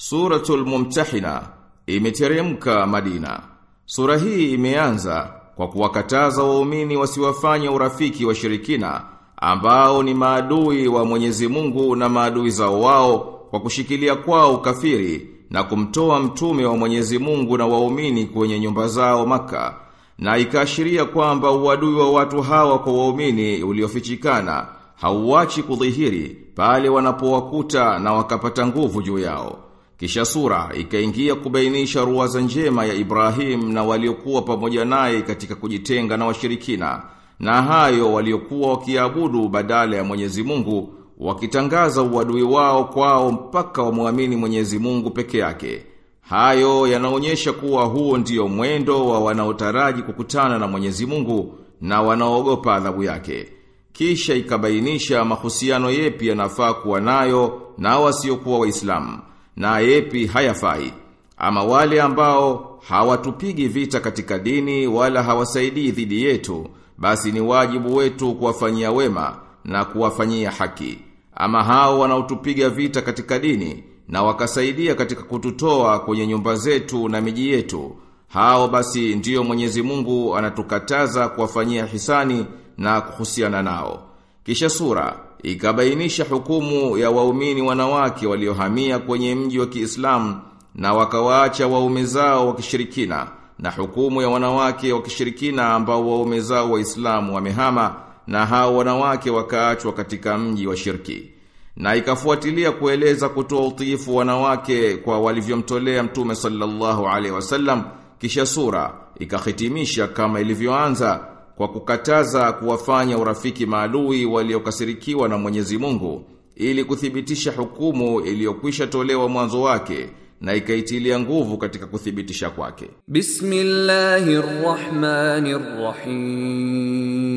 Suratul Mumtahina imeteremka Madina. Sura hii imeanza kwa kuwakataza waumini wasiwafanye urafiki wa shirikina ambao ni maadui wa Mwenyezi Mungu na maadui zao wao kwa kushikilia kwao ukafiri na kumtoa mtume wa Mwenyezi Mungu na waumini kwenye nyumba zao maka na ikaashiria kwamba uadui wa watu hawa kwa waumini uliofichikana hauachi kudhihiri pale wanapowakuta na wakapata nguvu juu yao. Kisha sura ikaingia kubainisha ruwaza njema ya Ibrahim na waliokuwa pamoja naye katika kujitenga na washirikina na hayo waliokuwa wakiabudu badala ya Mwenyezi Mungu wakitangaza uadui wao kwao mpaka wamwamini Mwenyezi Mungu peke yake. Hayo yanaonyesha kuwa huo ndio mwendo wa wanaotaraji kukutana na Mwenyezi Mungu na wanaogopa adhabu yake. Kisha ikabainisha mahusiano yepi yanafaa kuwa nayo na wasiokuwa Waislamu na yepi hayafai. Ama wale ambao hawatupigi vita katika dini wala hawasaidii dhidi yetu, basi ni wajibu wetu kuwafanyia wema na kuwafanyia haki. Ama hao wanaotupiga vita katika dini na wakasaidia katika kututoa kwenye nyumba zetu na miji yetu, hao basi ndiyo Mwenyezi Mungu anatukataza kuwafanyia hisani na kuhusiana nao. Kisha sura ikabainisha hukumu ya waumini wanawake waliohamia kwenye mji wa Kiislamu na wakawaacha waume zao wa kishirikina na hukumu ya wanawake wa kishirikina ambao waume zao waislamu wamehama na hao wanawake wakaachwa katika mji wa shirki. Na ikafuatilia kueleza kutoa utiifu wanawake kwa walivyomtolea Mtume sallallahu alaihi wasallam kisha sura ikahitimisha kama ilivyoanza kwa kukataza kuwafanya urafiki maalui waliokasirikiwa na Mwenyezi Mungu ili kuthibitisha hukumu iliyokwisha tolewa mwanzo wake na ikaitilia nguvu katika kuthibitisha kwake. Bismillahirrahmanirrahim.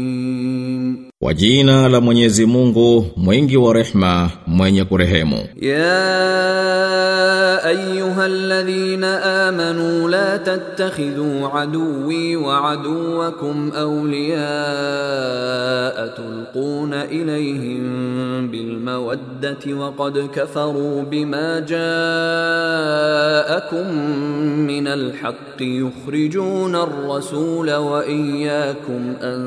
Kwa jina la Mwenyezi Mungu, mwingi wa rehma, mwenye kurehemu. يا ايها الذين امنوا لا تتخذوا عدوي وعدوكم اولياء تلقون اليهم بالموده وقد كفروا بما جاءكم من الحق يخرجون الرسول واياكم ان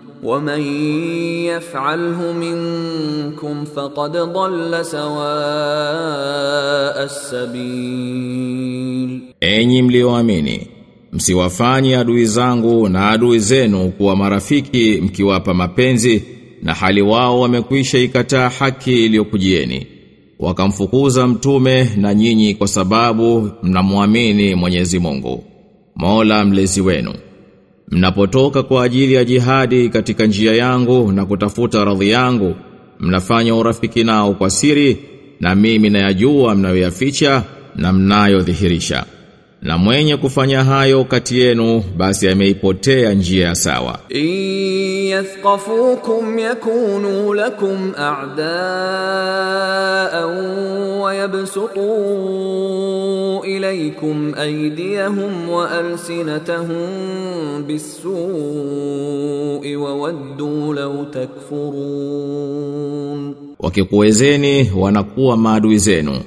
ومن يفعله منكم فقد ضل سواء السبيل Enyi mlioamini, msiwafanye adui zangu na adui zenu kuwa marafiki mkiwapa mapenzi na hali wao wamekwisha ikataa haki iliyokujieni. Wakamfukuza mtume na nyinyi kwa sababu mnamwamini Mwenyezi Mungu, Mola mlezi wenu. Mnapotoka kwa ajili ya jihadi katika njia yangu na kutafuta radhi yangu, mnafanya urafiki nao kwa siri na mimi nayajua mnayoyaficha na mnayodhihirisha na mwenye kufanya hayo kati yenu basi ameipotea njia ya sawa. Yathqafukum yakunu lakum a'daa wa yabsutu ilaykum aydiyahum wa alsinatahum bisu'i wa waddu law takfurun, wakikuwezeni wanakuwa maadui zenu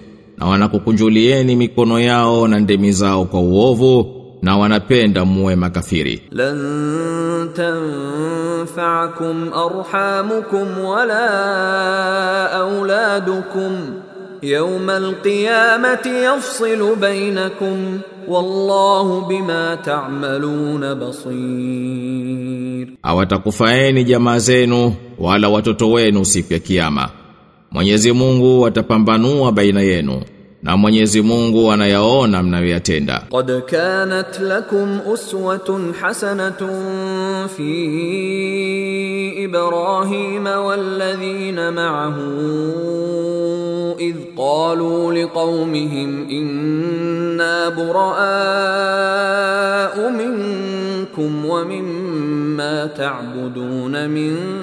na wanakukunjulieni mikono yao na ndemi zao kwa uovu na wanapenda muwe makafiri. Lan tanfa'akum arhamukum wala auladukum yawma alqiyamati yafsilu bainakum wallahu bima ta'maluna basir. Hawatakufaeni jamaa zenu wala watoto wenu siku ya kiyama. Mwenyezi Mungu atapambanua baina yenu. na Mwenyezi Mungu anayaona mnayoyatenda. قد كانت لكم أسوة حسنة في إبراهيم والذين معه إذ قالوا لقومهم إنا براء منكم ومما تعبدون من دون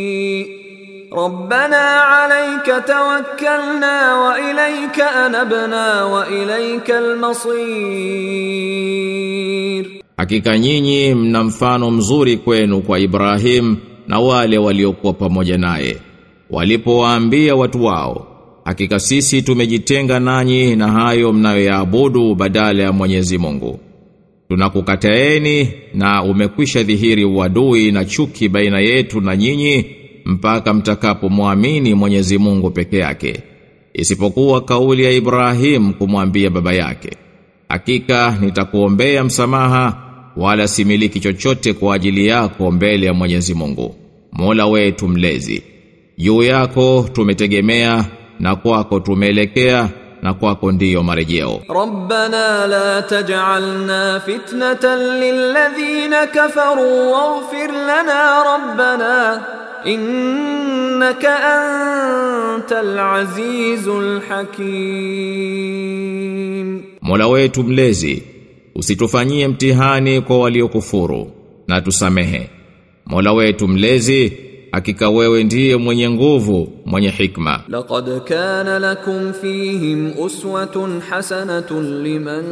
Rabbana alayka tawakkalna wa ilayka anabna wa ilayka almasir, hakika nyinyi mna mfano mzuri kwenu kwa Ibrahim na wale waliokuwa pamoja naye. Walipowaambia watu wao hakika sisi tumejitenga nanyi na hayo mnayoyaabudu badala ya Mwenyezi Mungu. Tunakukataeni na umekwisha dhihiri uadui na chuki baina yetu na nyinyi mpaka mtakapomwamini Mwenyezi Mungu peke yake isipokuwa kauli ya Ibrahim kumwambia baba yake hakika nitakuombea msamaha wala similiki chochote kwa ajili yako mbele ya Mwenyezi Mungu Mola wetu mlezi juu yako tumetegemea na kwako tumeelekea na kwako ndiyo marejeo. Rabbana la taj'alna fitnatan lilladhina kafaru waghfir lana rabbana innaka antal azizul hakim. Mola wetu mlezi usitufanyie mtihani kwa waliokufuru na tusamehe. Mola wetu mlezi hakika wewe ndiye mwenye nguvu mwenye hikma. Laqad kana lakum fihim uswatun hasanatun liman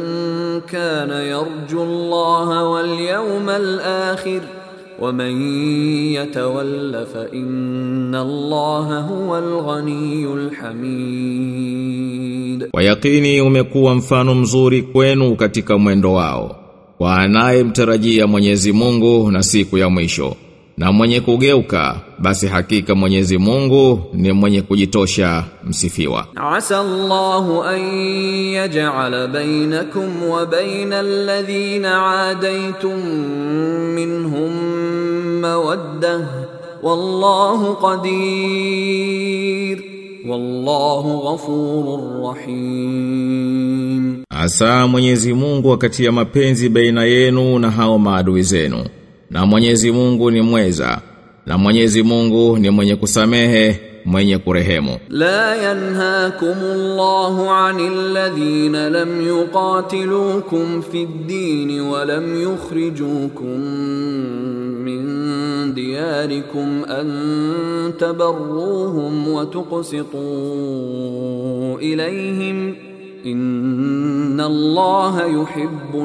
kana yarju Allah wal yawmal akhir. ومن يتول فإن الله هو الغني الحميد Kwa yakini umekuwa mfano mzuri kwenu katika mwendo wao. Kwa anayemtarajia Mwenyezi Mungu na siku ya mwisho. Na mwenye kugeuka, basi hakika Mwenyezi Mungu ni mwenye kujitosha msifiwa. عسى الله أن يجعل بينكم وبين الذين عاديتم منهم mawaddah wallahu qadir wallahu ghafurur rahim Asa Mwenyezi Mungu wakati ya mapenzi baina yenu na hao maadui zenu. Na Mwenyezi Mungu ni mweza. Na Mwenyezi Mungu ni mwenye kusamehe mwenye kurehemu. La yanhaakumullahu 'anil ladhina lam yuqatilukum fid din wa lam yukhrijukum من دياركم أن تبروهم وتقسطوا إليهم إن الله يحب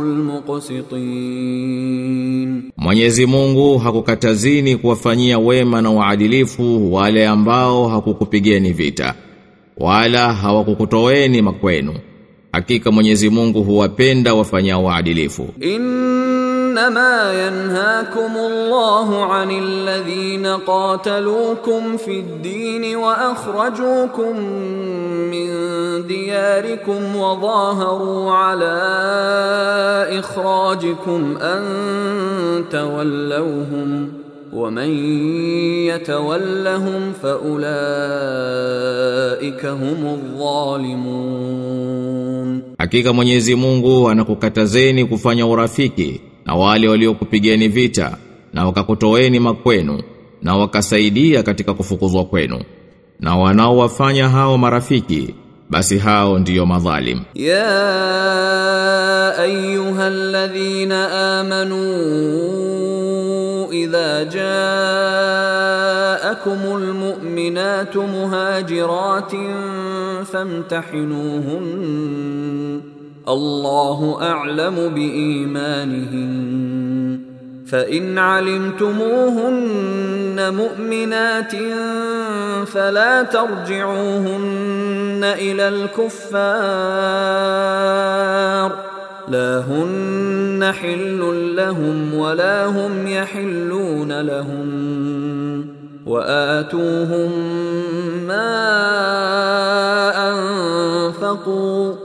المقسطين Mwenyezi Mungu hakukatazini kuwafanyia wema na uadilifu wale ambao hakukupigeni vita wala hawakukutoeni makwenu. Hakika Mwenyezi Mungu huwapenda wafanyao uadilifu. إنما ينهاكم الله عن الذين قاتلوكم في الدين وأخرجوكم من دياركم وظاهروا على إخراجكم أن تولوهم ومن يتولهم فأولئك هم الظالمون. Hakika Mwenyezi Mungu anakukatazeni kufanya urafiki. na wale waliokupigeni vita na wakakutoeni makwenu na wakasaidia katika kufukuzwa kwenu. Na wanaowafanya hao marafiki basi hao ndiyo madhalim. Ya ayyuhalladhina amanu idha jaakumul mu'minatu muhajiratin famtahinuhunna. الله أعلم بإيمانهن. فإن علمتموهن مؤمنات فلا ترجعوهن إلى الكفار. لا هن حل لهم ولا هم يحلون لهم. وآتوهم ما أنفقوا.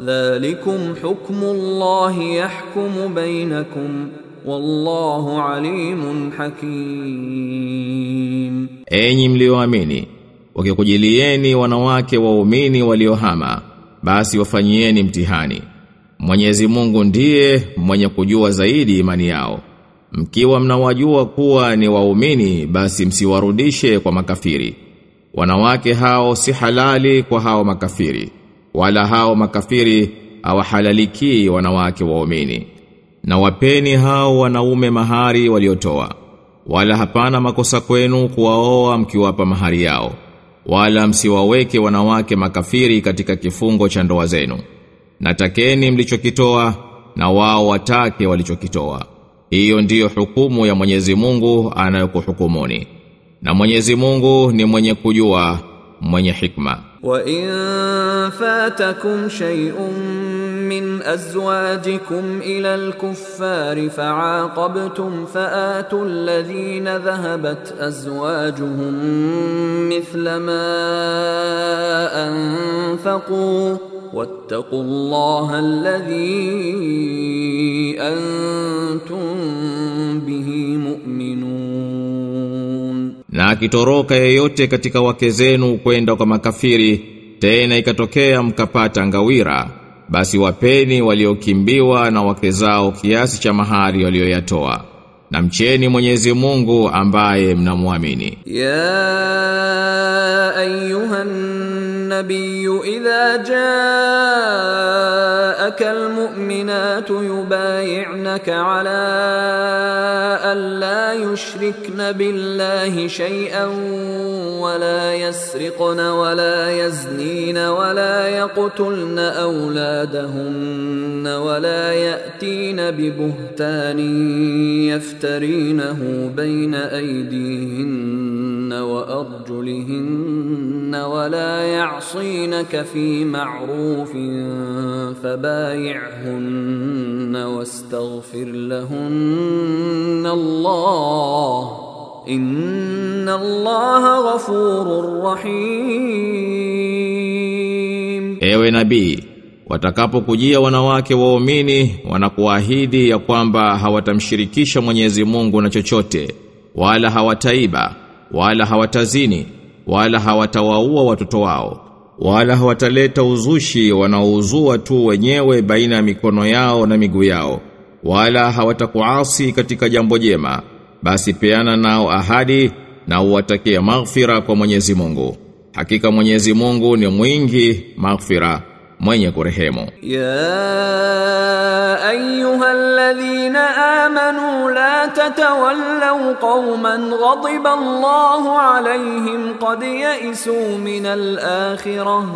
Dhalikum hukmullahi yahkumu bainakum wallahu alimun hakim. Enyi mlioamini, wakikujilieni wanawake waumini waliohama, basi wafanyieni mtihani. Mwenyezi Mungu ndiye mwenye kujua zaidi imani yao. Mkiwa mnawajua kuwa ni waumini, basi msiwarudishe kwa makafiri. Wanawake hao si halali kwa hao makafiri wala hao makafiri hawahalaliki wanawake waumini. Na wapeni hao wanaume mahari waliotoa. Wala hapana makosa kwenu kuwaoa mkiwapa mahari yao. Wala msiwaweke wanawake makafiri katika kifungo cha ndoa zenu. Natakeni mlichokitoa na wao watake walichokitoa. Hiyo ndiyo hukumu ya Mwenyezi Mungu anayokuhukumuni. Na Mwenyezi Mungu ni mwenye kujua, mwenye hikma. وإن فاتكم شيء من أزواجكم إلى الكفار فعاقبتم فآتوا الذين ذهبت أزواجهم مثل ما أنفقوا واتقوا الله الذي أنتم به Na akitoroka yeyote katika wake zenu kwenda kwa makafiri, tena ikatokea mkapata ngawira, basi wapeni waliokimbiwa na wake zao kiasi cha mahari walioyatoa. Na mcheni Mwenyezi Mungu ambaye mnamwamini. يا أيها النبي إذا جاءك المؤمنات يبايعنك على ألا يشركن بالله شيئا ولا يسرقن ولا يزنين ولا يقتلن أولادهن ولا يأتين ببهتان يفترينه بين أيديهن وأرجلهن ولا يعصينك في معروف فبايعهن واستغفر لهن الله إن الله غفور رحيم. Ewe nabii, watakapokujia wanawake waumini wanakuahidi ya kwamba hawatamshirikisha Mwenyezi Mungu na chochote, wala hawataiba, wala hawatazini, wala hawatawaua watoto wao, wala hawataleta uzushi wanaouzua tu wenyewe baina ya mikono yao na miguu yao, wala hawatakuasi katika jambo jema, basi peana nao ahadi na uwatakie maghfira kwa Mwenyezi Mungu. Hakika Mwenyezi Mungu ni mwingi maghfira, mwenye kurehemu ya ayyuhalladhina amanu la tatawallaw qauman ghadiba Allahu alayhim qad ya'isu min al-akhirah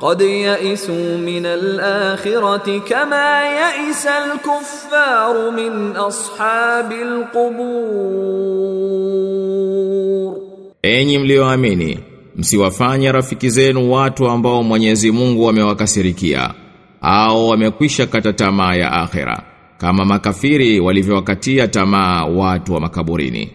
قد يئسوا من الآخرة كما يئس الكفار من أصحاب القبور. أي مليو أميني msiwafanye rafiki zenu watu ambao Mwenyezi Mungu amewakasirikia au wamekwisha kata tamaa ya akhera, kama makafiri walivyowakatia tamaa watu wa makaburini.